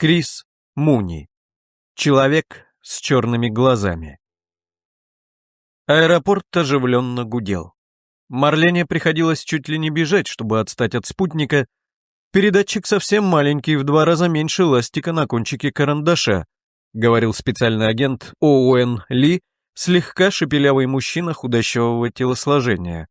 Крис Муни. Человек с черными глазами. Аэропорт оживленно гудел. Марлене приходилось чуть ли не бежать, чтобы отстать от спутника. Передатчик совсем маленький, в два раза меньше ластика на кончике карандаша, говорил специальный агент Оуэн Ли, слегка шепелявый мужчина худощавого телосложения.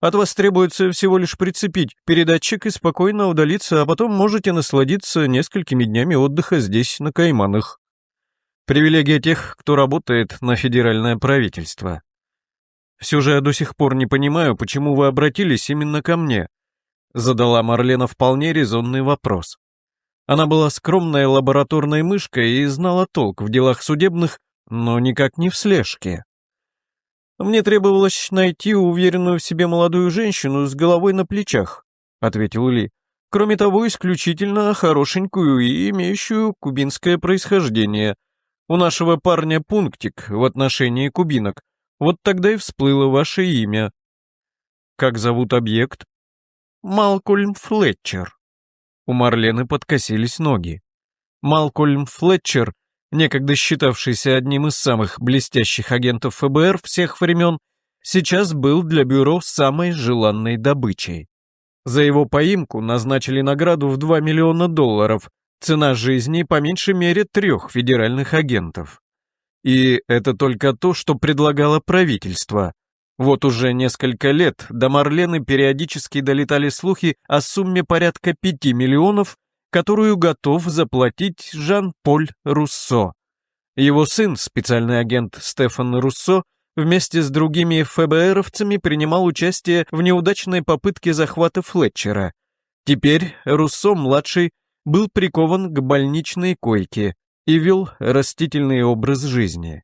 От вас требуется всего лишь прицепить передатчик и спокойно удалиться, а потом можете насладиться несколькими днями отдыха здесь, на Кайманах. Привилегия тех, кто работает на федеральное правительство. Все же я до сих пор не понимаю, почему вы обратились именно ко мне. Задала Марлена вполне резонный вопрос. Она была скромной лабораторной мышкой и знала толк в делах судебных, но никак не в слежке. «Мне требовалось найти уверенную в себе молодую женщину с головой на плечах», — ответил Ли. «Кроме того, исключительно хорошенькую и имеющую кубинское происхождение. У нашего парня пунктик в отношении кубинок. Вот тогда и всплыло ваше имя». «Как зовут объект?» «Малкольм Флетчер». У Марлены подкосились ноги. Малкольм Флетчер некогда считавшийся одним из самых блестящих агентов ФБР всех времен, сейчас был для бюро самой желанной добычей. За его поимку назначили награду в 2 миллиона долларов, цена жизни по меньшей мере трех федеральных агентов. И это только то, что предлагало правительство. Вот уже несколько лет до Марлены периодически долетали слухи о сумме порядка 5 миллионов, которую готов заплатить Жан-Поль Руссо. Его сын, специальный агент Стефан Руссо, вместе с другими ФБРовцами принимал участие в неудачной попытке захвата Флетчера. Теперь Руссо-младший был прикован к больничной койке и вел растительный образ жизни.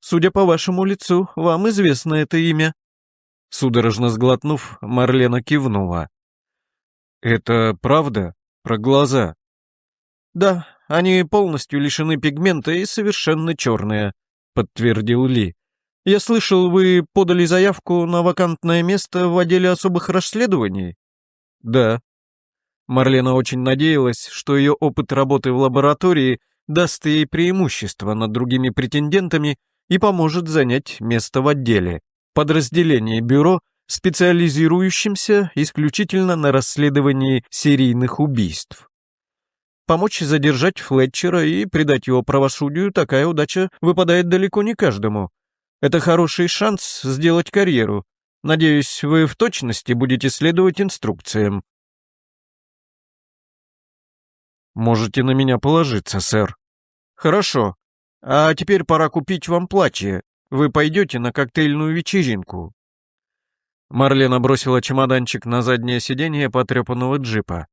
«Судя по вашему лицу, вам известно это имя». Судорожно сглотнув, Марлена кивнула. «Это правда?» Про глаза. Да, они полностью лишены пигмента и совершенно черные, подтвердил Ли. Я слышал, вы подали заявку на вакантное место в отделе особых расследований? Да. Марлена очень надеялась, что ее опыт работы в лаборатории даст ей преимущество над другими претендентами и поможет занять место в отделе, подразделении бюро, специализирующимся исключительно на расследовании серийных убийств. Помочь задержать Флетчера и придать его правосудию такая удача выпадает далеко не каждому. Это хороший шанс сделать карьеру. Надеюсь, вы в точности будете следовать инструкциям. Можете на меня положиться, сэр. Хорошо. А теперь пора купить вам платье. Вы пойдете на коктейльную вечеринку. Марлена бросила чемоданчик на заднее сиденье потрепанного джипа.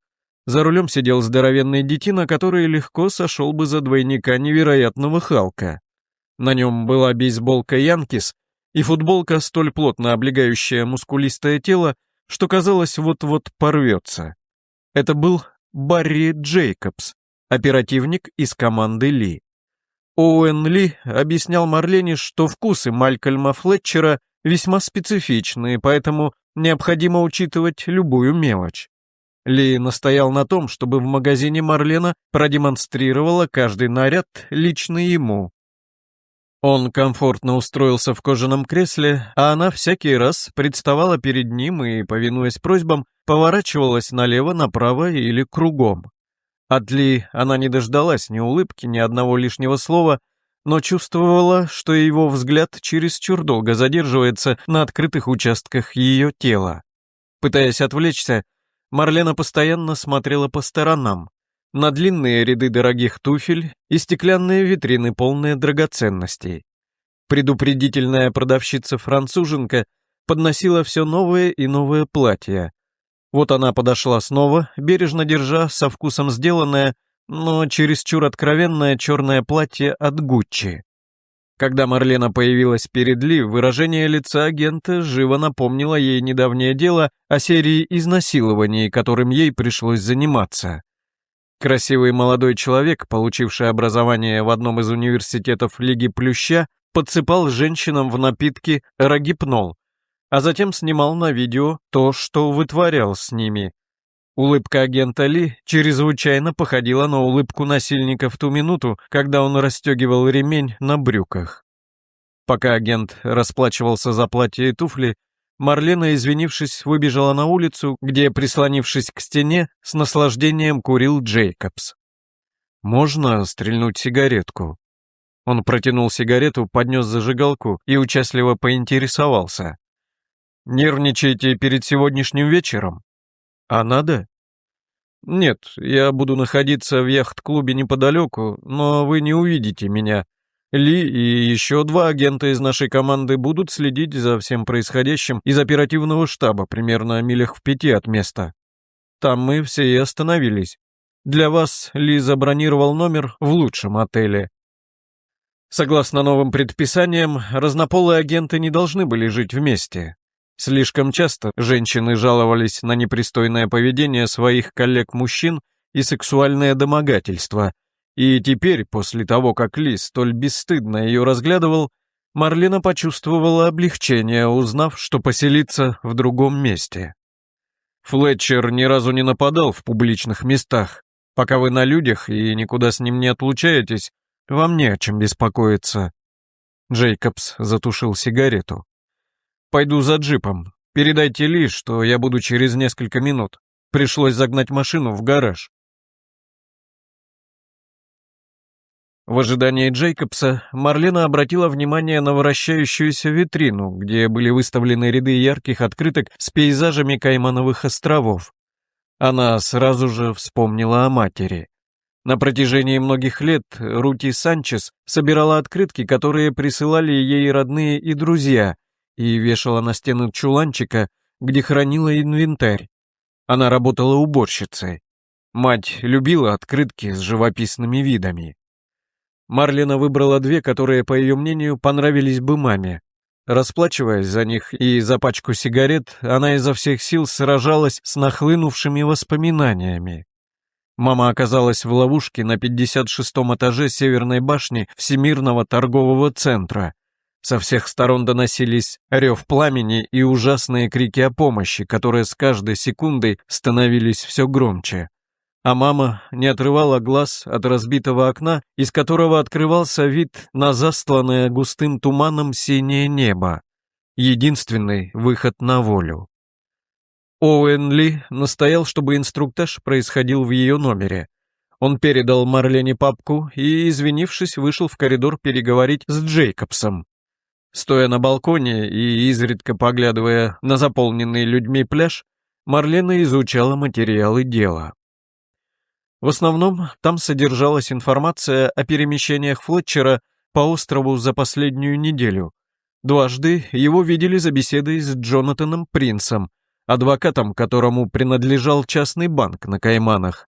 За рулем сидел здоровенный детина, который легко сошел бы за двойника невероятного Халка. На нем была бейсболка Янкис и футболка, столь плотно облегающая мускулистое тело, что казалось вот-вот порвется. Это был Барри Джейкобс, оперативник из команды Ли. Оуэн Ли объяснял Марлене, что вкусы Малькольма Флетчера весьма специфичные, поэтому необходимо учитывать любую мелочь. Ли настоял на том, чтобы в магазине Марлена продемонстрировала каждый наряд лично ему. Он комфортно устроился в кожаном кресле, а она всякий раз представала перед ним и, повинуясь просьбам, поворачивалась налево, направо или кругом. От Ли она не дождалась ни улыбки, ни одного лишнего слова, но чувствовала, что его взгляд чересчур долго задерживается на открытых участках ее тела. Пытаясь отвлечься, Марлена постоянно смотрела по сторонам, на длинные ряды дорогих туфель и стеклянные витрины, полные драгоценностей. Предупредительная продавщица-француженка подносила все новые и новые платья. Вот она подошла снова, бережно держа, со вкусом сделанное, но чересчур откровенное черное платье от Гуччи. Когда Марлена появилась перед Ли, выражение лица агента живо напомнило ей недавнее дело о серии изнасилований, которым ей пришлось заниматься. Красивый молодой человек, получивший образование в одном из университетов Лиги Плюща, подсыпал женщинам в напитки рогипнол, а затем снимал на видео то, что вытворял с ними. Улыбка агента Ли чрезвычайно походила на улыбку насильника в ту минуту, когда он расстегивал ремень на брюках. Пока агент расплачивался за платье и туфли, Марлена, извинившись, выбежала на улицу, где, прислонившись к стене, с наслаждением курил Джейкобс. «Можно стрельнуть сигаретку?» Он протянул сигарету, поднес зажигалку и участливо поинтересовался. «Нервничаете перед сегодняшним вечером? А надо?» «Нет, я буду находиться в яхт-клубе неподалеку, но вы не увидите меня. Ли и еще два агента из нашей команды будут следить за всем происходящим из оперативного штаба примерно милях в пяти от места. Там мы все и остановились. Для вас Ли забронировал номер в лучшем отеле. Согласно новым предписаниям, разнополые агенты не должны были жить вместе. Слишком часто женщины жаловались на непристойное поведение своих коллег-мужчин и сексуальное домогательство – и теперь, после того, как Ли столь бесстыдно ее разглядывал, Марлина почувствовала облегчение, узнав, что поселиться в другом месте. Флетчер ни разу не нападал в публичных местах. Пока вы на людях и никуда с ним не отлучаетесь, вам не о чем беспокоиться. Джейкобс затушил сигарету. «Пойду за джипом. Передайте Ли, что я буду через несколько минут. Пришлось загнать машину в гараж. В ожидании Джейкобса Марлена обратила внимание на вращающуюся витрину, где были выставлены ряды ярких открыток с пейзажами Каймановых островов. Она сразу же вспомнила о матери. На протяжении многих лет Рути Санчес собирала открытки, которые присылали ей родные и друзья, и вешала на стены чуланчика, где хранила инвентарь. Она работала уборщицей. Мать любила открытки с живописными видами. Марлина выбрала две, которые, по ее мнению, понравились бы маме. Расплачиваясь за них и за пачку сигарет, она изо всех сил сражалась с нахлынувшими воспоминаниями. Мама оказалась в ловушке на 56-м этаже Северной башни Всемирного торгового центра. Со всех сторон доносились рев пламени и ужасные крики о помощи, которые с каждой секундой становились все громче а мама не отрывала глаз от разбитого окна, из которого открывался вид на застланное густым туманом синее небо. Единственный выход на волю. Оуэн Ли настоял, чтобы инструктаж происходил в ее номере. Он передал Марлене папку и, извинившись, вышел в коридор переговорить с Джейкобсом. Стоя на балконе и изредка поглядывая на заполненный людьми пляж, Марлена изучала материалы дела. В основном там содержалась информация о перемещениях Флетчера по острову за последнюю неделю. Дважды его видели за беседой с Джонатаном Принсом, адвокатом, которому принадлежал частный банк на Кайманах.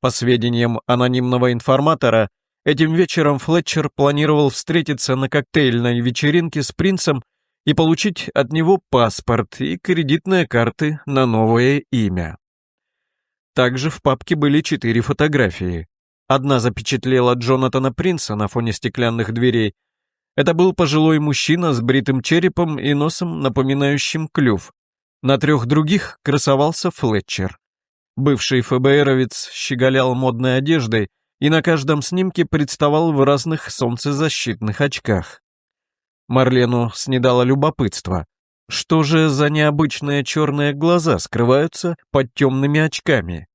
По сведениям анонимного информатора, этим вечером Флетчер планировал встретиться на коктейльной вечеринке с Принцем и получить от него паспорт и кредитные карты на новое имя. Также в папке были четыре фотографии. Одна запечатлела Джонатана Принца на фоне стеклянных дверей. Это был пожилой мужчина с бритым черепом и носом, напоминающим клюв. На трех других красовался Флетчер. Бывший ФБРовец щеголял модной одеждой и на каждом снимке представал в разных солнцезащитных очках. Марлену снедало любопытство. Что же за необычные черные глаза скрываются под темными очками?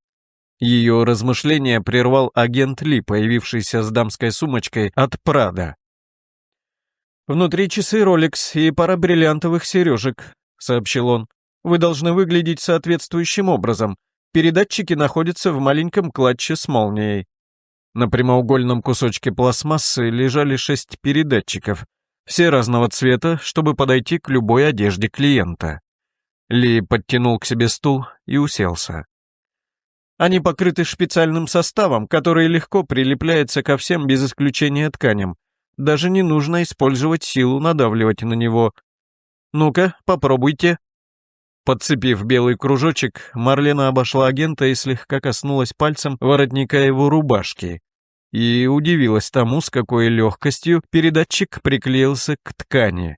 Ее размышления прервал агент Ли, появившийся с дамской сумочкой от Прада. «Внутри часы Rolex и пара бриллиантовых сережек», — сообщил он. «Вы должны выглядеть соответствующим образом. Передатчики находятся в маленьком клатче с молнией». На прямоугольном кусочке пластмассы лежали шесть передатчиков, все разного цвета, чтобы подойти к любой одежде клиента. Ли подтянул к себе стул и уселся. Они покрыты специальным составом, который легко прилепляется ко всем без исключения тканям. Даже не нужно использовать силу надавливать на него. Ну-ка, попробуйте. Подцепив белый кружочек, Марлена обошла агента и слегка коснулась пальцем воротника его рубашки и удивилась тому, с какой легкостью передатчик приклеился к ткани.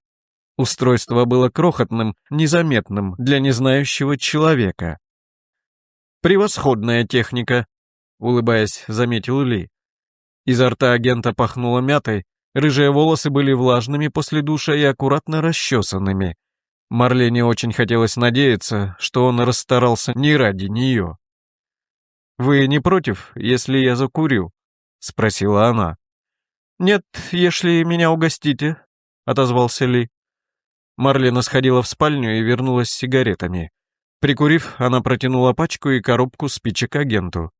Устройство было крохотным, незаметным для незнающего человека. Превосходная техника, улыбаясь, заметил Ли. Изо рта агента пахнуло мятой, рыжие волосы были влажными после душа и аккуратно расчесанными. Марлене очень хотелось надеяться, что он расстарался не ради нее. «Вы не против, если я закурю?» — спросила она. «Нет, если меня угостите», — отозвался Ли. Марлена сходила в спальню и вернулась с сигаретами. Прикурив, она протянула пачку и коробку спичек агенту.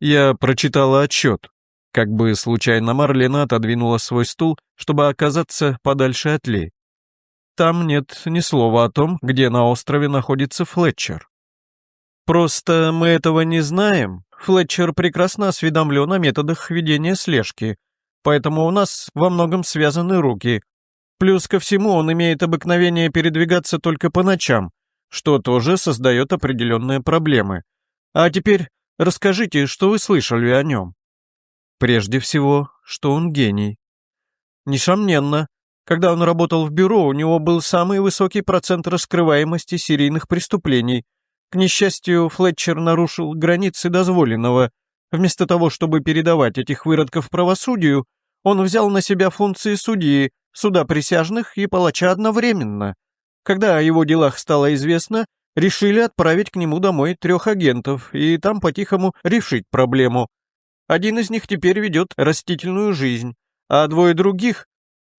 Я прочитала отчет. Как бы случайно Марлена отодвинула свой стул, чтобы оказаться подальше от Ли. Там нет ни слова о том, где на острове находится Флетчер. Просто мы этого не знаем. Флетчер прекрасно осведомлен о методах ведения слежки, поэтому у нас во многом связаны руки. Плюс ко всему он имеет обыкновение передвигаться только по ночам, что тоже создает определенные проблемы. А теперь Расскажите, что вы слышали о нем?» «Прежде всего, что он гений». «Несомненно. Когда он работал в бюро, у него был самый высокий процент раскрываемости серийных преступлений. К несчастью, Флетчер нарушил границы дозволенного. Вместо того, чтобы передавать этих выродков правосудию, он взял на себя функции судьи, суда присяжных и палача одновременно. Когда о его делах стало известно, решили отправить к нему домой трех агентов и там по-тихому решить проблему. Один из них теперь ведет растительную жизнь, а двое других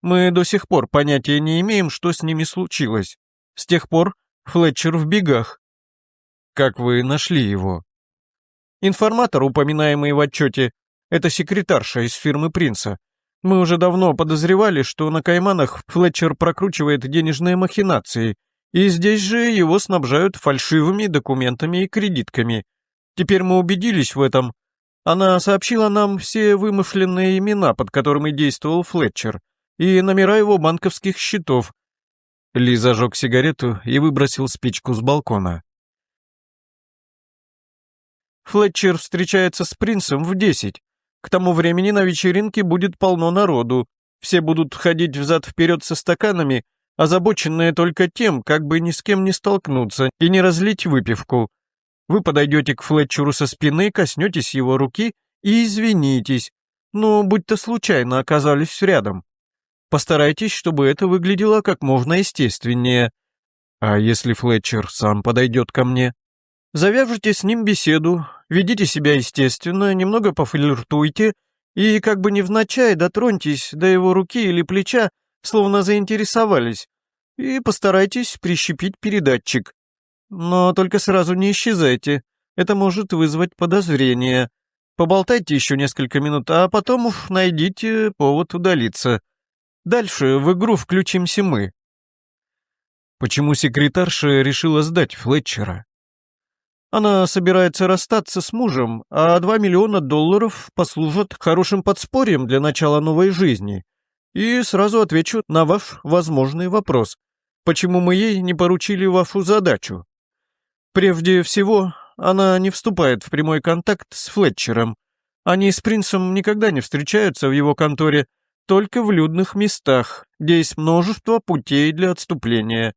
мы до сих пор понятия не имеем, что с ними случилось. С тех пор Флетчер в бегах. Как вы нашли его? Информатор, упоминаемый в отчете, это секретарша из фирмы Принца. Мы уже давно подозревали, что на Кайманах Флетчер прокручивает денежные махинации и здесь же его снабжают фальшивыми документами и кредитками. Теперь мы убедились в этом. Она сообщила нам все вымышленные имена, под которыми действовал Флетчер, и номера его банковских счетов. Ли зажег сигарету и выбросил спичку с балкона. Флетчер встречается с принцем в десять. К тому времени на вечеринке будет полно народу. Все будут ходить взад-вперед со стаканами, озабоченные только тем, как бы ни с кем не столкнуться и не разлить выпивку. Вы подойдете к Флетчеру со спины, коснетесь его руки и извинитесь, но будь-то случайно оказались рядом. Постарайтесь, чтобы это выглядело как можно естественнее. А если Флетчер сам подойдет ко мне? Завяжите с ним беседу, ведите себя естественно, немного пофлиртуйте и как бы невзначай дотроньтесь до его руки или плеча, словно заинтересовались, и постарайтесь прищепить передатчик. Но только сразу не исчезайте, это может вызвать подозрение. Поболтайте еще несколько минут, а потом уж найдите повод удалиться. Дальше в игру включимся мы. Почему секретарша решила сдать Флетчера? Она собирается расстаться с мужем, а 2 миллиона долларов послужат хорошим подспорьем для начала новой жизни. И сразу отвечу на ваш возможный вопрос. Почему мы ей не поручили вашу задачу? Прежде всего, она не вступает в прямой контакт с Флетчером. Они с принцем никогда не встречаются в его конторе, только в людных местах, где есть множество путей для отступления.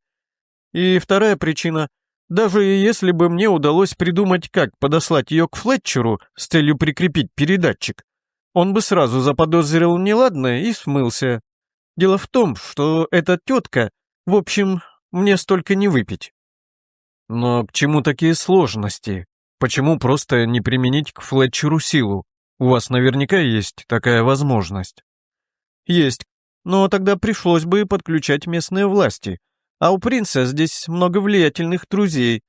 И вторая причина. Даже если бы мне удалось придумать, как подослать ее к Флетчеру с целью прикрепить передатчик, он бы сразу заподозрил неладное и смылся. Дело в том, что эта тетка, в общем, мне столько не выпить. Но к чему такие сложности? Почему просто не применить к Флетчеру силу? У вас наверняка есть такая возможность. Есть, но тогда пришлось бы подключать местные власти. А у принца здесь много влиятельных друзей,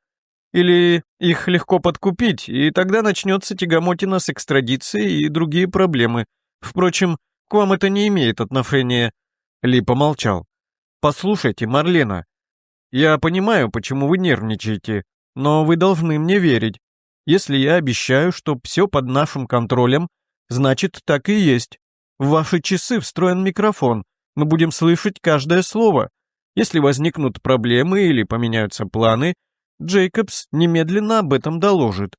или их легко подкупить, и тогда начнется тягомотина с экстрадицией и другие проблемы. Впрочем, к вам это не имеет отношения». Ли помолчал. «Послушайте, Марлена, я понимаю, почему вы нервничаете, но вы должны мне верить. Если я обещаю, что все под нашим контролем, значит, так и есть. В ваши часы встроен микрофон, мы будем слышать каждое слово. Если возникнут проблемы или поменяются планы, Джейкобс немедленно об этом доложит.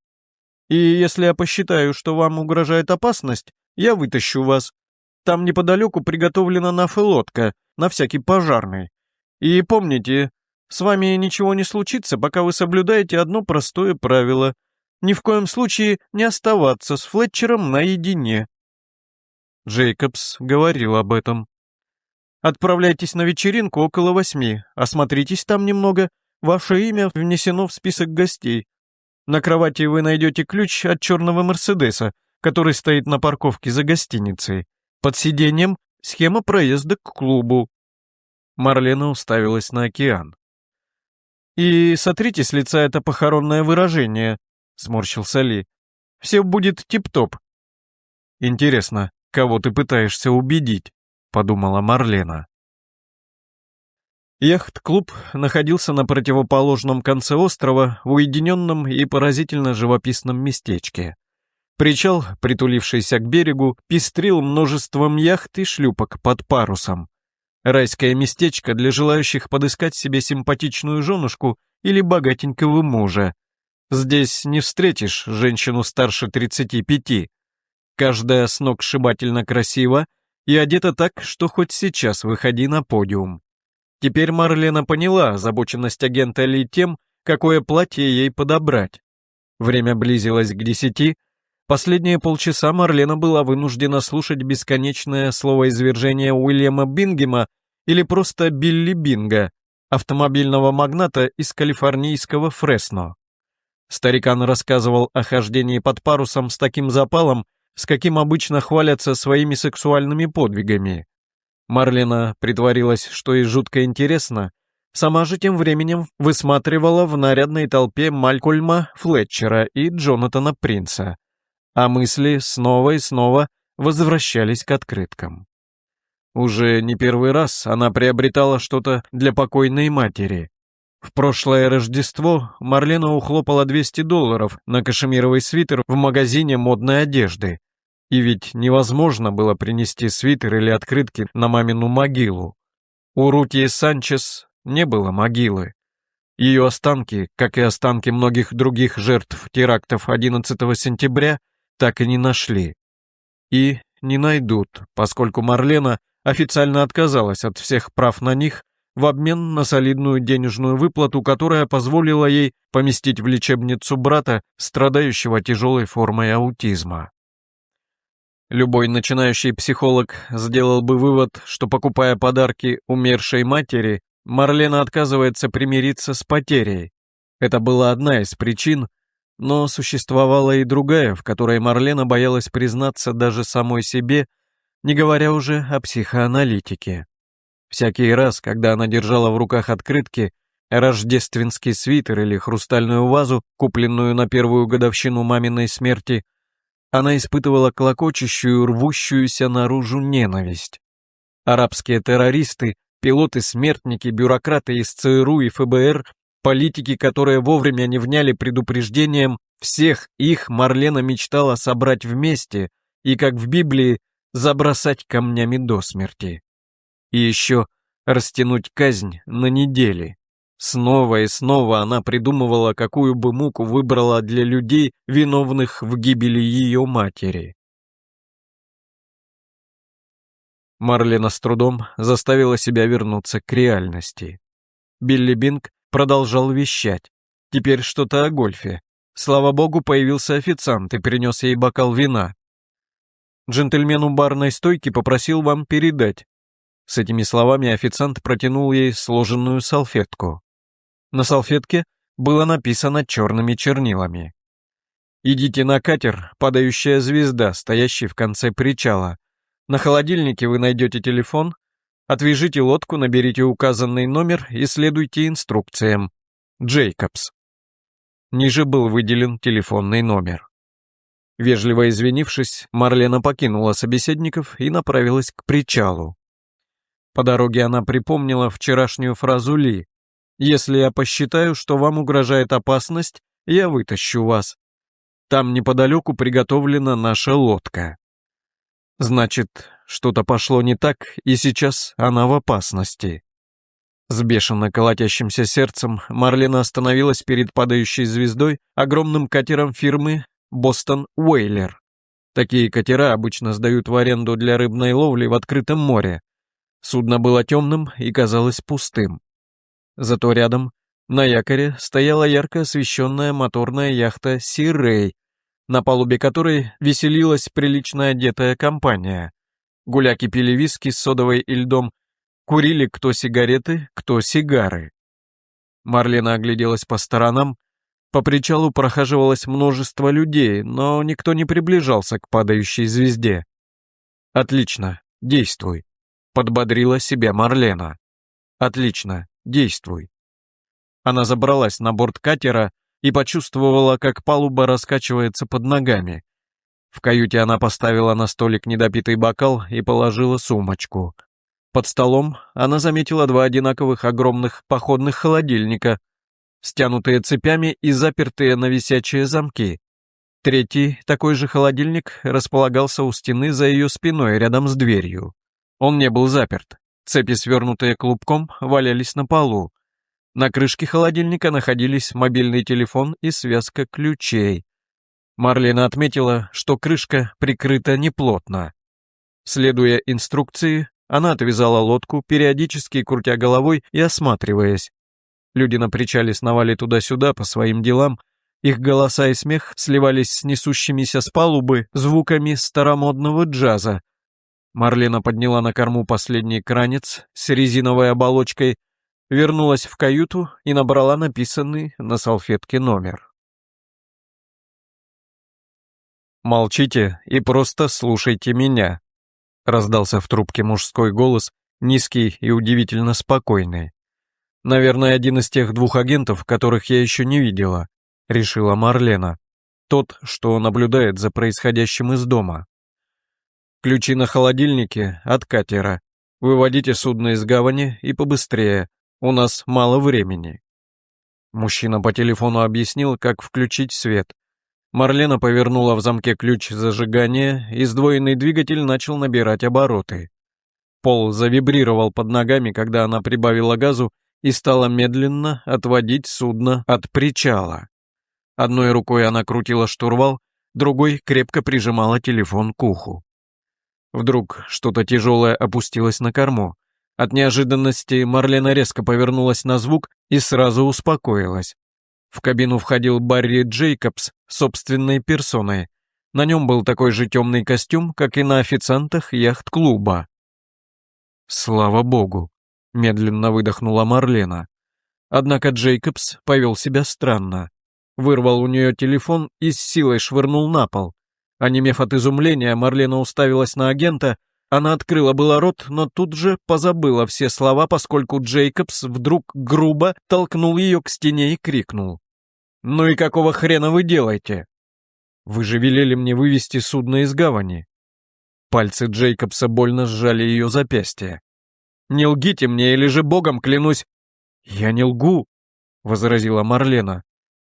И если я посчитаю, что вам угрожает опасность, я вытащу вас. Там неподалеку приготовлена нафа-лодка, на всякий пожарный. И помните, с вами ничего не случится, пока вы соблюдаете одно простое правило. ни в коем случае не оставаться с Флетчером наедине. Джейкобс говорил об этом. Отправляйтесь на вечеринку около восьми, осмотритесь там немного, ваше имя внесено в список гостей. На кровати вы найдете ключ от черного Мерседеса, который стоит на парковке за гостиницей. Под сиденьем схема проезда к клубу. Марлена уставилась на океан. «И сотрите с лица это похоронное выражение», — сморщился Ли. «Все будет тип-топ». «Интересно, кого ты пытаешься убедить?» — подумала Марлена. Яхт-клуб находился на противоположном конце острова в уединенном и поразительно живописном местечке. Причал, притулившийся к берегу, пестрил множеством яхт и шлюпок под парусом. Райское местечко для желающих подыскать себе симпатичную женушку или богатенького мужа. Здесь не встретишь женщину старше 35. Каждая с ног сшибательно красива и одета так, что хоть сейчас выходи на подиум. Теперь Марлена поняла озабоченность агента Ли тем, какое платье ей подобрать. Время близилось к десяти. Последние полчаса Марлена была вынуждена слушать бесконечное словоизвержение Уильяма Бингема или просто Билли Бинга, автомобильного магната из калифорнийского Фресно. Старикан рассказывал о хождении под парусом с таким запалом, с каким обычно хвалятся своими сексуальными подвигами. Марлина притворилась, что ей жутко интересно, сама же тем временем высматривала в нарядной толпе Малькольма Флетчера и Джонатана Принца, а мысли снова и снова возвращались к открыткам. Уже не первый раз она приобретала что-то для покойной матери. В прошлое Рождество Марлена ухлопала 200 долларов на кашемировый свитер в магазине модной одежды, и ведь невозможно было принести свитер или открытки на мамину могилу. У Рутии Санчес не было могилы. Ее останки, как и останки многих других жертв терактов 11 сентября, так и не нашли. И не найдут, поскольку Марлена официально отказалась от всех прав на них в обмен на солидную денежную выплату, которая позволила ей поместить в лечебницу брата, страдающего тяжелой формой аутизма. Любой начинающий психолог сделал бы вывод, что покупая подарки умершей матери, Марлена отказывается примириться с потерей. Это была одна из причин, но существовала и другая, в которой Марлена боялась признаться даже самой себе, не говоря уже о психоаналитике. Всякий раз, когда она держала в руках открытки, рождественский свитер или хрустальную вазу, купленную на первую годовщину маминой смерти, она испытывала клокочущую, рвущуюся наружу ненависть. Арабские террористы, пилоты-смертники, бюрократы из ЦРУ и ФБР, политики, которые вовремя не вняли предупреждением, всех их Марлена мечтала собрать вместе и, как в Библии, забросать камнями до смерти. И еще растянуть казнь на недели. Снова и снова она придумывала, какую бы муку выбрала для людей, виновных в гибели ее матери. Марлена с трудом заставила себя вернуться к реальности. Билли Бинг продолжал вещать. Теперь что-то о гольфе. Слава богу, появился официант и принес ей бокал вина. Джентльмен у барной стойки попросил вам передать. С этими словами официант протянул ей сложенную салфетку. На салфетке было написано черными чернилами. «Идите на катер, падающая звезда, стоящий в конце причала. На холодильнике вы найдете телефон. Отвяжите лодку, наберите указанный номер и следуйте инструкциям. Джейкобс». Ниже был выделен телефонный номер. Вежливо извинившись, Марлена покинула собеседников и направилась к причалу. По дороге она припомнила вчерашнюю фразу Ли, если я посчитаю, что вам угрожает опасность, я вытащу вас. Там неподалеку приготовлена наша лодка. Значит, что-то пошло не так, и сейчас она в опасности. С бешено колотящимся сердцем Марлена остановилась перед падающей звездой огромным катером фирмы «Бостон Уэйлер». Такие катера обычно сдают в аренду для рыбной ловли в открытом море. Судно было темным и казалось пустым. Зато рядом На якоре стояла ярко освещенная моторная яхта «Сирей», на палубе которой веселилась прилично одетая компания. Гуляки пили виски с содовой и льдом, курили кто сигареты, кто сигары. Марлена огляделась по сторонам, по причалу прохаживалось множество людей, но никто не приближался к падающей звезде. «Отлично, действуй», — подбодрила себя Марлена. «Отлично, действуй». Она забралась на борт катера и почувствовала, как палуба раскачивается под ногами. В каюте она поставила на столик недопитый бокал и положила сумочку. Под столом она заметила два одинаковых огромных походных холодильника, стянутые цепями и запертые на висячие замки. Третий, такой же холодильник, располагался у стены за ее спиной, рядом с дверью. Он не был заперт. Цепи, свернутые клубком, валялись на полу. На крышке холодильника находились мобильный телефон и связка ключей. Марлина отметила, что крышка прикрыта неплотно. Следуя инструкции, она отвязала лодку, периодически крутя головой и осматриваясь. Люди на причале сновали туда-сюда по своим делам, их голоса и смех сливались с несущимися с палубы звуками старомодного джаза. Марлена подняла на корму последний кранец с резиновой оболочкой, вернулась в каюту и набрала написанный на салфетке номер. «Молчите и просто слушайте меня», — раздался в трубке мужской голос, низкий и удивительно спокойный. Наверное, один из тех двух агентов, которых я еще не видела, решила Марлена. Тот, что наблюдает за происходящим из дома. Ключи на холодильнике от катера. Выводите судно из гавани и побыстрее. У нас мало времени. Мужчина по телефону объяснил, как включить свет. Марлена повернула в замке ключ зажигания, и сдвоенный двигатель начал набирать обороты. Пол завибрировал под ногами, когда она прибавила газу и стала медленно отводить судно от причала. Одной рукой она крутила штурвал, другой крепко прижимала телефон к уху. Вдруг что-то тяжелое опустилось на корму. От неожиданности Марлена резко повернулась на звук и сразу успокоилась. В кабину входил Барри Джейкобс собственной персоной. На нем был такой же темный костюм, как и на официантах яхт-клуба. Слава богу, Медленно выдохнула Марлена. Однако Джейкобс повел себя странно. Вырвал у нее телефон и с силой швырнул на пол. Онемев от изумления, Марлена уставилась на агента. Она открыла было рот, но тут же позабыла все слова, поскольку Джейкобс вдруг грубо толкнул ее к стене и крикнул. «Ну и какого хрена вы делаете? Вы же велели мне вывести судно из гавани». Пальцы Джейкобса больно сжали ее запястье. Не лгите мне, или же богом клянусь!» «Я не лгу», — возразила Марлена.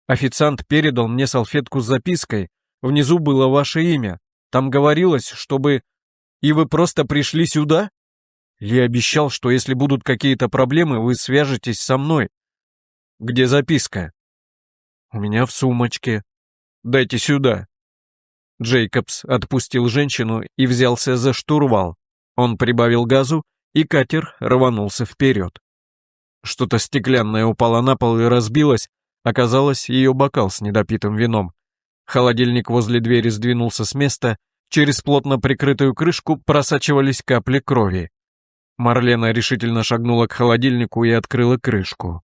«Официант передал мне салфетку с запиской. Внизу было ваше имя. Там говорилось, чтобы... И вы просто пришли сюда?» Ли обещал, что если будут какие-то проблемы, вы свяжетесь со мной. Где записка? У меня в сумочке. Дайте сюда. Джейкобс отпустил женщину и взялся за штурвал. Он прибавил газу и катер рванулся вперед. Что-то стеклянное упало на пол и разбилось, оказалось ее бокал с недопитым вином. Холодильник возле двери сдвинулся с места, через плотно прикрытую крышку просачивались капли крови. Марлена решительно шагнула к холодильнику и открыла крышку.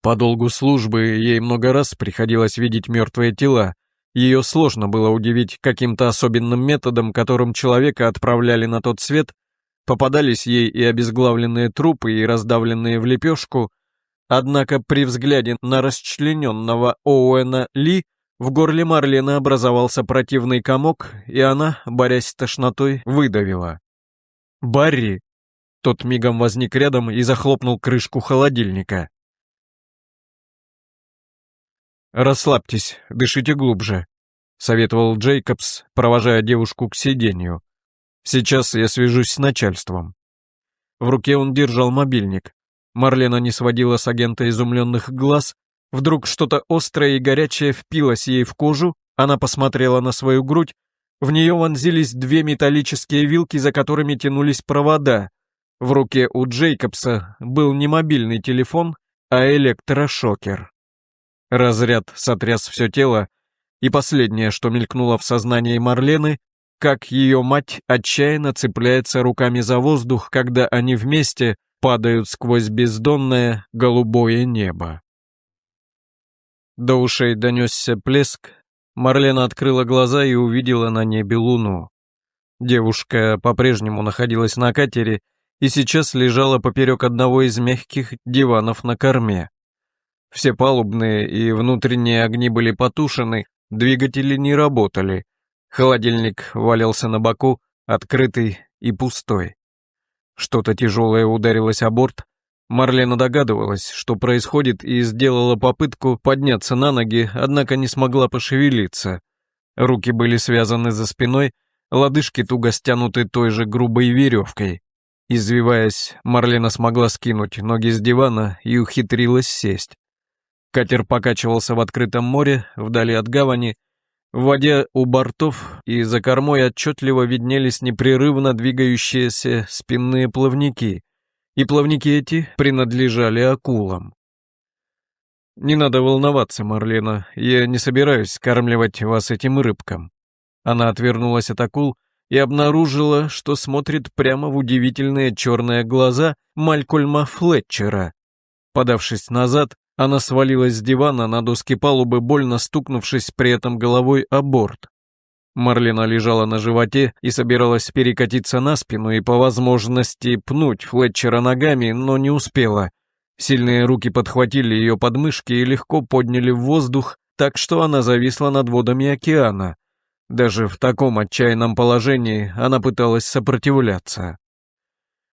По долгу службы ей много раз приходилось видеть мертвые тела. Ее сложно было удивить каким-то особенным методом, которым человека отправляли на тот свет, Попадались ей и обезглавленные трупы, и раздавленные в лепешку, однако при взгляде на расчлененного Оуэна Ли в горле Марлены образовался противный комок, и она, борясь с тошнотой, выдавила. «Барри!» Тот мигом возник рядом и захлопнул крышку холодильника. «Расслабьтесь, дышите глубже», — советовал Джейкобс, провожая девушку к сиденью. Сейчас я свяжусь с начальством. В руке он держал мобильник. Марлена не сводила с агента изумленных глаз. Вдруг что-то острое и горячее впилось ей в кожу, она посмотрела на свою грудь, в нее вонзились две металлические вилки, за которыми тянулись провода. В руке у Джейкобса был не мобильный телефон, а электрошокер. Разряд сотряс все тело, и последнее, что мелькнуло в сознании Марлены, как ее мать отчаянно цепляется руками за воздух, когда они вместе падают сквозь бездонное голубое небо. До ушей донесся плеск, Марлена открыла глаза и увидела на небе луну. Девушка по-прежнему находилась на катере и сейчас лежала поперек одного из мягких диванов на корме. Все палубные и внутренние огни были потушены, двигатели не работали, холодильник валялся на боку, открытый и пустой. Что-то тяжелое ударилось о борт, Марлена догадывалась, что происходит, и сделала попытку подняться на ноги, однако не смогла пошевелиться. Руки были связаны за спиной, лодыжки туго стянуты той же грубой веревкой. Извиваясь, Марлена смогла скинуть ноги с дивана и ухитрилась сесть. Катер покачивался в открытом море, вдали от гавани. В воде у бортов и за кормой отчетливо виднелись непрерывно двигающиеся спинные плавники — и плавники эти принадлежали акулам. «Не надо волноваться, Марлена, я не собираюсь скармливать вас этим рыбкам». Она отвернулась от акул и обнаружила, что смотрит прямо в удивительные черные глаза Малькольма Флетчера. Подавшись назад, она свалилась с дивана на доски палубы, больно стукнувшись при этом головой о борт. Марлина лежала на животе и собиралась перекатиться на спину и по возможности пнуть Флетчера ногами, но не успела. Сильные руки подхватили ее подмышки и легко подняли в воздух, так что она зависла над водами океана. Даже в таком отчаянном положении она пыталась сопротивляться.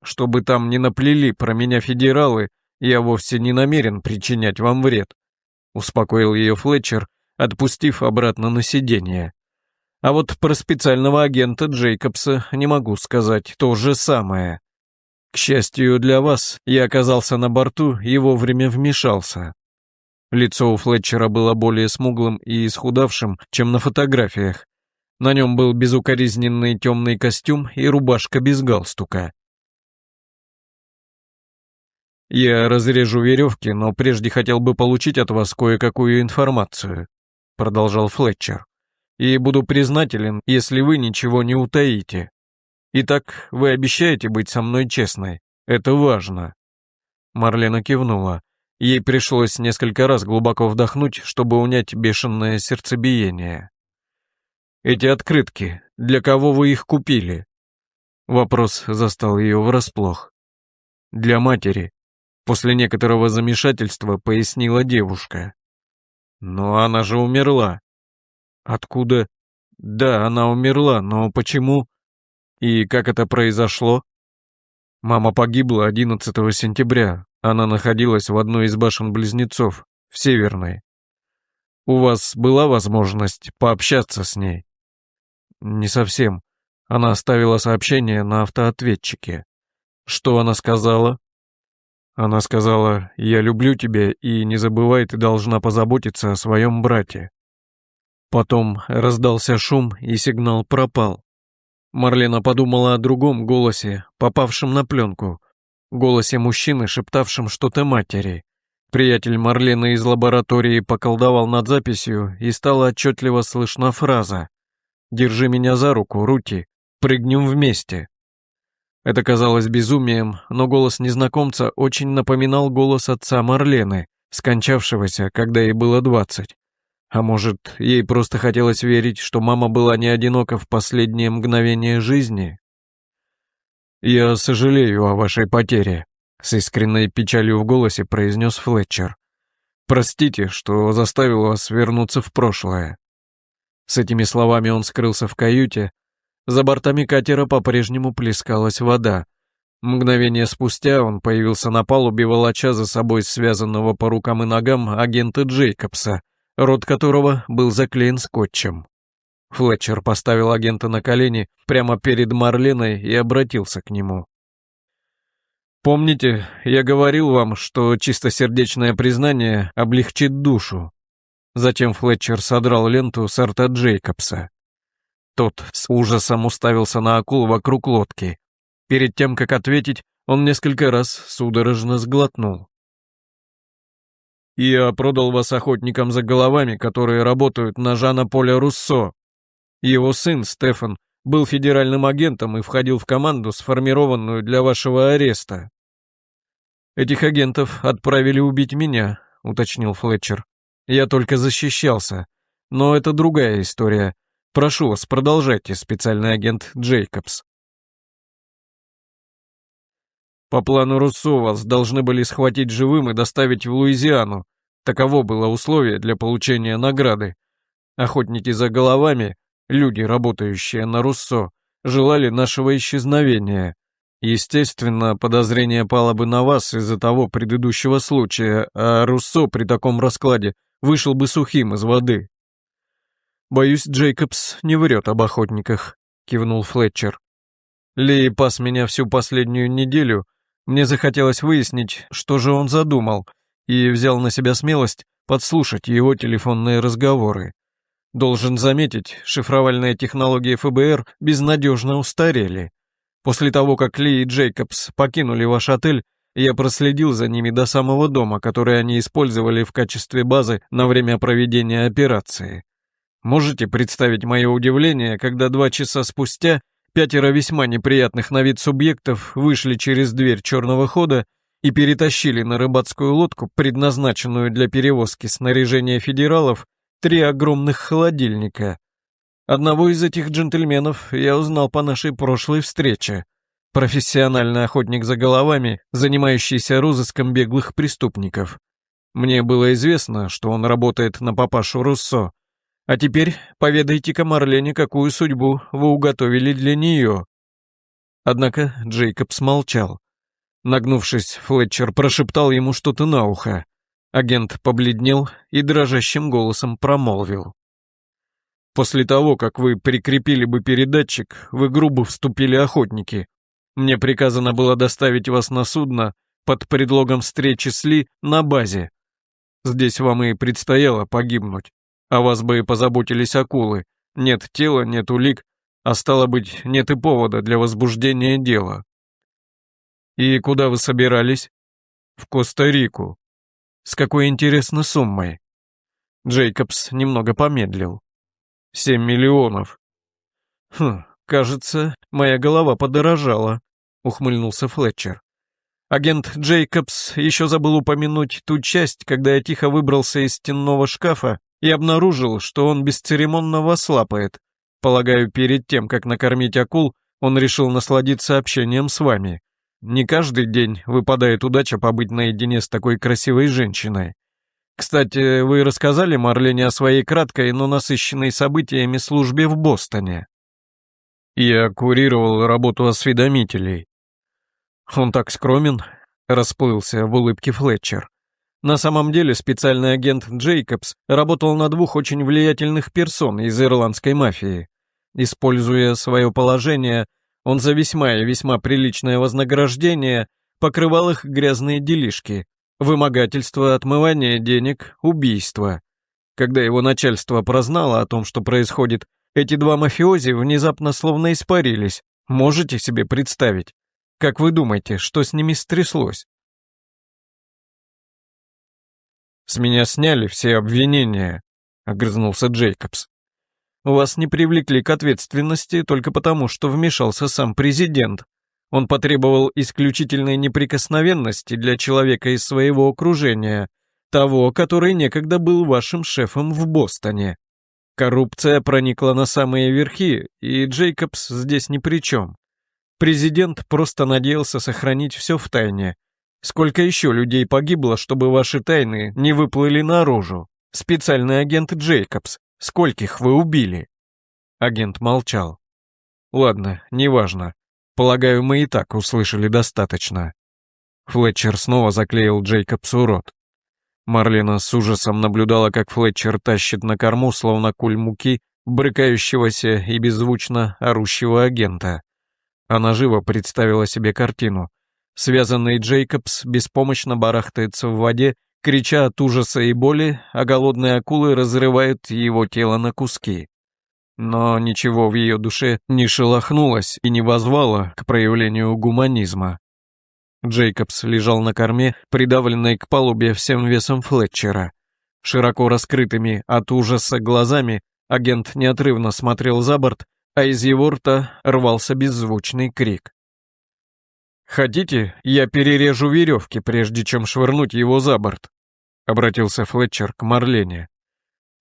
Чтобы там не наплели про меня федералы, я вовсе не намерен причинять вам вред, успокоил ее Флетчер, отпустив обратно на сиденье. А вот про специального агента Джейкобса не могу сказать то же самое. К счастью для вас, я оказался на борту и вовремя вмешался. Лицо у Флетчера было более смуглым и исхудавшим, чем на фотографиях. На нем был безукоризненный темный костюм и рубашка без галстука. «Я разрежу веревки, но прежде хотел бы получить от вас кое-какую информацию», продолжал Флетчер и буду признателен, если вы ничего не утаите. Итак, вы обещаете быть со мной честной. Это важно». Марлена кивнула. Ей пришлось несколько раз глубоко вдохнуть, чтобы унять бешеное сердцебиение. «Эти открытки, для кого вы их купили?» Вопрос застал ее врасплох. «Для матери», — после некоторого замешательства пояснила девушка. «Но она же умерла», Откуда? Да, она умерла, но почему? И как это произошло? Мама погибла 11 сентября. Она находилась в одной из башен-близнецов, в Северной. У вас была возможность пообщаться с ней? Не совсем. Она оставила сообщение на автоответчике. Что она сказала? Она сказала, я люблю тебя и не забывай, ты должна позаботиться о своем брате. Потом раздался шум, и сигнал пропал. Марлена подумала о другом голосе, попавшем на пленку. Голосе мужчины, шептавшем что-то матери. Приятель Марлены из лаборатории поколдовал над записью, и стала отчетливо слышна фраза «Держи меня за руку, Рути, прыгнем вместе». Это казалось безумием, но голос незнакомца очень напоминал голос отца Марлены, скончавшегося, когда ей было двадцать. А может, ей просто хотелось верить, что мама была не одинока в последние мгновения жизни? «Я сожалею о вашей потере», — с искренней печалью в голосе произнес Флетчер. «Простите, что заставил вас вернуться в прошлое». С этими словами он скрылся в каюте. За бортами катера по-прежнему плескалась вода. Мгновение спустя он появился на палубе, волоча за собой связанного по рукам и ногам агента Джейкобса, рот которого был заклеен скотчем. Флетчер поставил агента на колени прямо перед Марленой и обратился к нему. «Помните, я говорил вам, что чистосердечное признание облегчит душу?» Затем Флетчер содрал ленту с рта Джейкобса. Тот с ужасом уставился на акул вокруг лодки. Перед тем, как ответить, он несколько раз судорожно сглотнул. Я продал вас охотникам за головами, которые работают на Жана Поля Руссо. Его сын, Стефан, был федеральным агентом и входил в команду, сформированную для вашего ареста. Этих агентов отправили убить меня, уточнил Флетчер. Я только защищался. Но это другая история. Прошу вас, продолжайте, специальный агент Джейкобс. По плану Руссо вас должны были схватить живым и доставить в Луизиану. Таково было условие для получения награды. Охотники за головами, люди, работающие на Руссо, желали нашего исчезновения. Естественно, подозрение пало бы на вас из-за того предыдущего случая, а Руссо при таком раскладе вышел бы сухим из воды. «Боюсь, Джейкобс не врет об охотниках», — кивнул Флетчер. Ли пас меня всю последнюю неделю, мне захотелось выяснить, что же он задумал, и взял на себя смелость подслушать его телефонные разговоры. Должен заметить, шифровальные технологии ФБР безнадежно устарели. После того, как Ли и Джейкобс покинули ваш отель, я проследил за ними до самого дома, который они использовали в качестве базы на время проведения операции. Можете представить мое удивление, когда два часа спустя Пятеро весьма неприятных на вид субъектов вышли через дверь черного хода и перетащили на рыбацкую лодку, предназначенную для перевозки снаряжения федералов, три огромных холодильника. Одного из этих джентльменов я узнал по нашей прошлой встрече. Профессиональный охотник за головами, занимающийся розыском беглых преступников. Мне было известно, что он работает на папашу Руссо, а теперь поведайте-ка Марлене, какую судьбу вы уготовили для нее». Однако Джейкоб смолчал. Нагнувшись, Флетчер прошептал ему что-то на ухо. Агент побледнел и дрожащим голосом промолвил. «После того, как вы прикрепили бы передатчик, вы грубо вступили охотники. Мне приказано было доставить вас на судно под предлогом встречи с Ли на базе. Здесь вам и предстояло погибнуть. О вас бы и позаботились акулы. Нет тела, нет улик, а стало быть, нет и повода для возбуждения дела. И куда вы собирались? В Коста-Рику. С какой интересной суммой? Джейкобс немного помедлил. Семь миллионов. Хм, кажется, моя голова подорожала, ухмыльнулся Флетчер. Агент Джейкобс еще забыл упомянуть ту часть, когда я тихо выбрался из стенного шкафа и обнаружил, что он бесцеремонно вас лапает. Полагаю, перед тем, как накормить акул, он решил насладиться общением с вами. Не каждый день выпадает удача побыть наедине с такой красивой женщиной. Кстати, вы рассказали Марлене о своей краткой, но насыщенной событиями службе в Бостоне. Я курировал работу осведомителей. Он так скромен, расплылся в улыбке Флетчер. На самом деле специальный агент Джейкобс работал на двух очень влиятельных персон из ирландской мафии. Используя свое положение, он за весьма и весьма приличное вознаграждение покрывал их грязные делишки, вымогательство, отмывание денег, убийство. Когда его начальство прознало о том, что происходит, эти два мафиози внезапно словно испарились. Можете себе представить? Как вы думаете, что с ними стряслось? С меня сняли все обвинения», — огрызнулся Джейкобс. «Вас не привлекли к ответственности только потому, что вмешался сам президент. Он потребовал исключительной неприкосновенности для человека из своего окружения, того, который некогда был вашим шефом в Бостоне. Коррупция проникла на самые верхи, и Джейкобс здесь ни при чем. Президент просто надеялся сохранить все в тайне, Сколько еще людей погибло, чтобы ваши тайны не выплыли наружу? Специальный агент Джейкобс, скольких вы убили?» Агент молчал. «Ладно, неважно. Полагаю, мы и так услышали достаточно». Флетчер снова заклеил Джейкобсу рот. Марлина с ужасом наблюдала, как Флетчер тащит на корму, словно куль муки, брыкающегося и беззвучно орущего агента. Она живо представила себе картину. Связанный Джейкобс беспомощно барахтается в воде, крича от ужаса и боли, а голодные акулы разрывают его тело на куски. Но ничего в ее душе не шелохнулось и не возвало к проявлению гуманизма. Джейкобс лежал на корме, придавленный к палубе всем весом Флетчера. Широко раскрытыми от ужаса глазами агент неотрывно смотрел за борт, а из его рта рвался беззвучный крик. «Хотите, я перережу веревки, прежде чем швырнуть его за борт?» — обратился Флетчер к Марлене.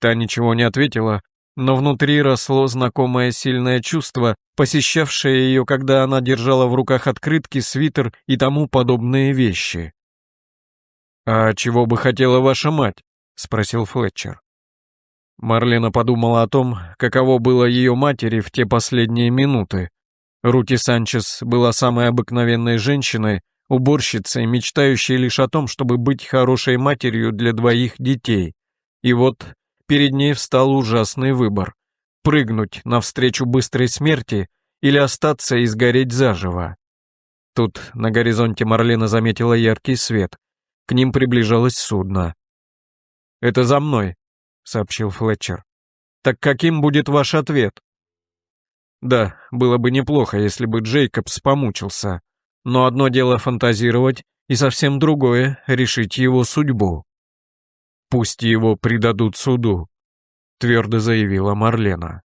Та ничего не ответила, но внутри росло знакомое сильное чувство, посещавшее ее, когда она держала в руках открытки, свитер и тому подобные вещи. «А чего бы хотела ваша мать?» — спросил Флетчер. Марлена подумала о том, каково было ее матери в те последние минуты. Рути Санчес была самой обыкновенной женщиной, уборщицей, мечтающей лишь о том, чтобы быть хорошей матерью для двоих детей. И вот перед ней встал ужасный выбор — прыгнуть навстречу быстрой смерти или остаться и сгореть заживо. Тут на горизонте Марлена заметила яркий свет. К ним приближалось судно. «Это за мной», — сообщил Флетчер. «Так каким будет ваш ответ?» Да, было бы неплохо, если бы Джейкобс помучился, но одно дело фантазировать, и совсем другое — решить его судьбу. «Пусть его предадут суду», — твердо заявила Марлена.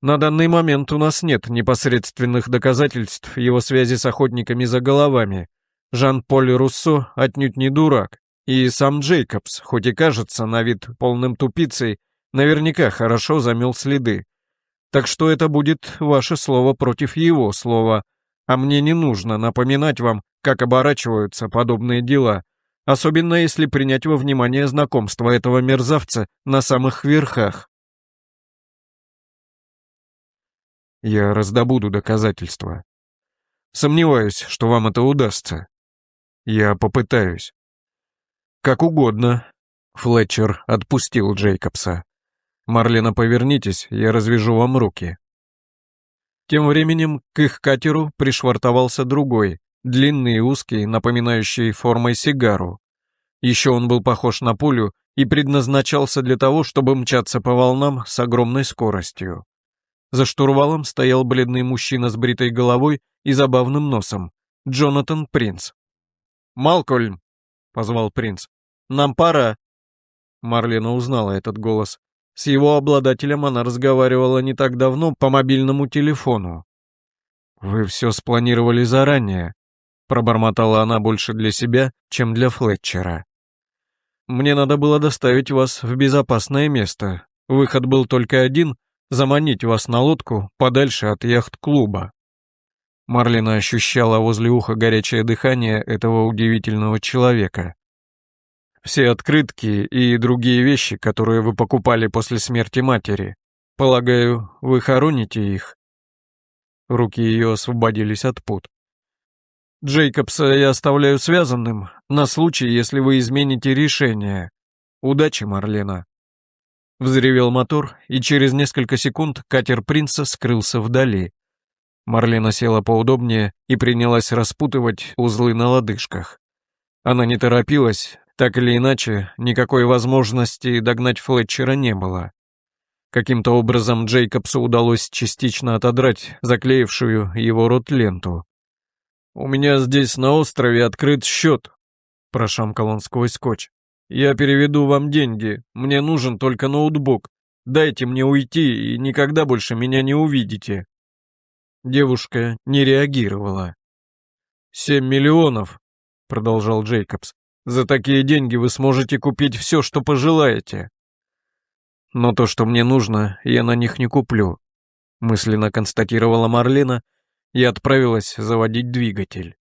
«На данный момент у нас нет непосредственных доказательств его связи с охотниками за головами. Жан-Поль Руссо отнюдь не дурак, и сам Джейкобс, хоть и кажется на вид полным тупицей, наверняка хорошо замел следы. Так что это будет ваше слово против его слова, а мне не нужно напоминать вам, как оборачиваются подобные дела, особенно если принять во внимание знакомство этого мерзавца на самых верхах. Я раздобуду доказательства. Сомневаюсь, что вам это удастся. Я попытаюсь. Как угодно. Флетчер отпустил Джейкобса. Марлина, повернитесь, я развяжу вам руки. Тем временем к их катеру пришвартовался другой, длинный и узкий, напоминающий формой сигару. Еще он был похож на пулю и предназначался для того, чтобы мчаться по волнам с огромной скоростью. За штурвалом стоял бледный мужчина с бритой головой и забавным носом, Джонатан Принц. «Малкольм!» — позвал принц. «Нам пора!» Марлена узнала этот голос. С его обладателем она разговаривала не так давно по мобильному телефону. «Вы все спланировали заранее», Пробормотала она больше для себя, чем для Флетчера. «Мне надо было доставить вас в безопасное место. Выход был только один — заманить вас на лодку подальше от яхт-клуба». Марлина ощущала возле уха горячее дыхание этого удивительного человека. «Все открытки и другие вещи, которые вы покупали после смерти матери, полагаю, вы хороните их?» Руки ее освободились от пут. Джейкобса я оставляю связанным на случай, если вы измените решение. Удачи, Марлена. Взревел мотор, и через несколько секунд катер принца скрылся вдали. Марлена села поудобнее и принялась распутывать узлы на лодыжках. Она не торопилась, так или иначе, никакой возможности догнать Флетчера не было. Каким-то образом Джейкобсу удалось частично отодрать заклеившую его рот ленту. «У меня здесь на острове открыт счет», — прошамкал он сквозь скотч. «Я переведу вам деньги, мне нужен только ноутбук. Дайте мне уйти, и никогда больше меня не увидите». Девушка не реагировала. «Семь миллионов», — продолжал Джейкобс. «За такие деньги вы сможете купить все, что пожелаете». «Но то, что мне нужно, я на них не куплю», — мысленно констатировала Марлена, — и отправилась заводить двигатель.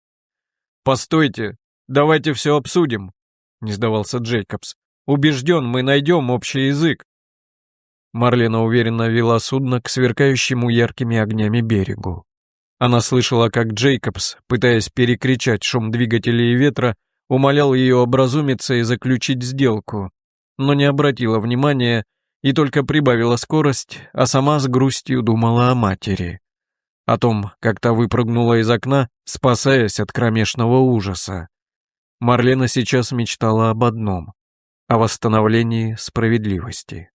«Постойте, давайте все обсудим», — не сдавался Джейкобс. «Убежден, мы найдем общий язык». Марлена уверенно вела судно к сверкающему яркими огнями берегу. Она слышала, как Джейкобс, пытаясь перекричать шум двигателя и ветра, умолял ее образумиться и заключить сделку, но не обратила внимания и только прибавила скорость, а сама с грустью думала о матери о том, как та выпрыгнула из окна, спасаясь от кромешного ужаса. Марлена сейчас мечтала об одном — о восстановлении справедливости.